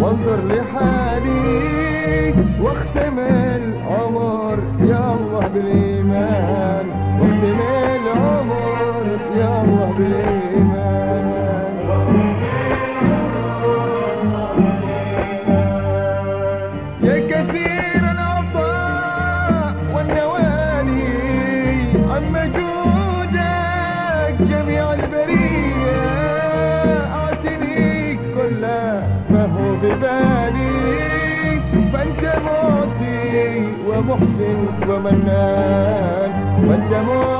وانظر لحالي واختم العمر يا الله بالإيمان. محسن ومنان والدموع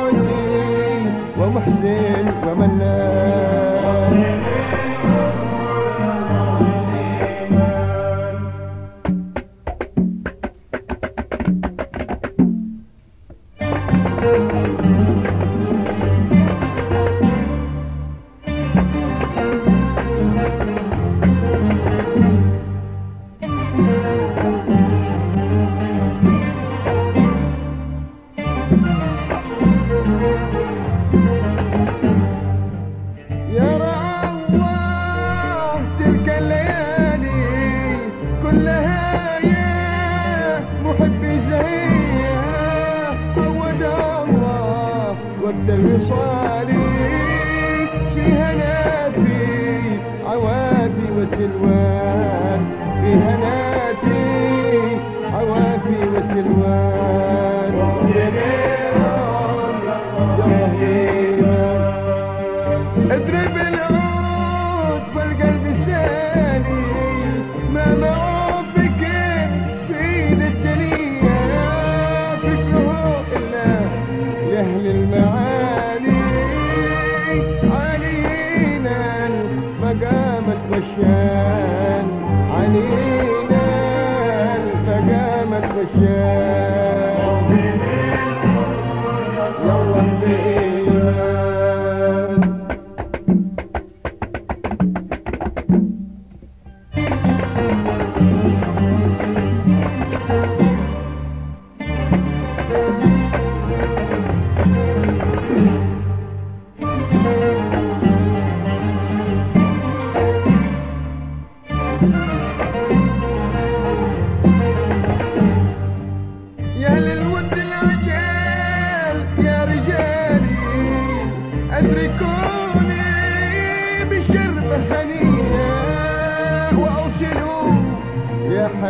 Krishna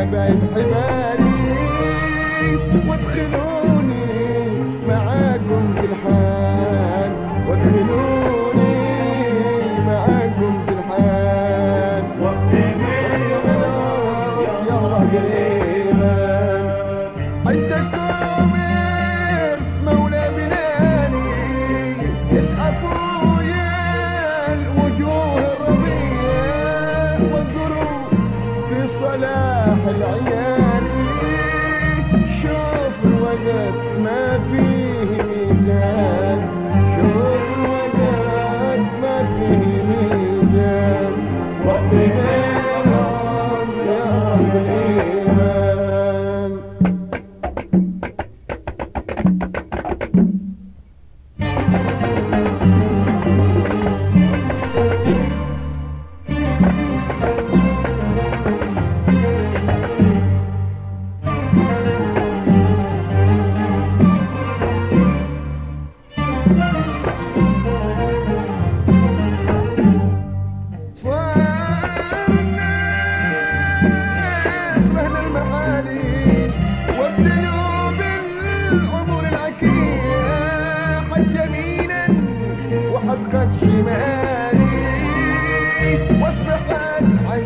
حبايب حبالي وادخلوا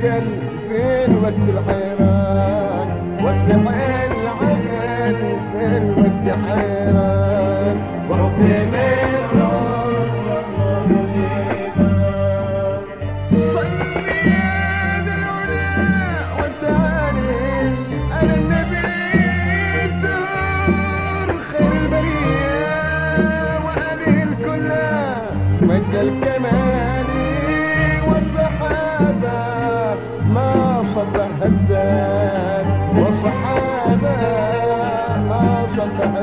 العجل فين وقت الحيران واسبق العجل فين وقت الحيران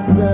that.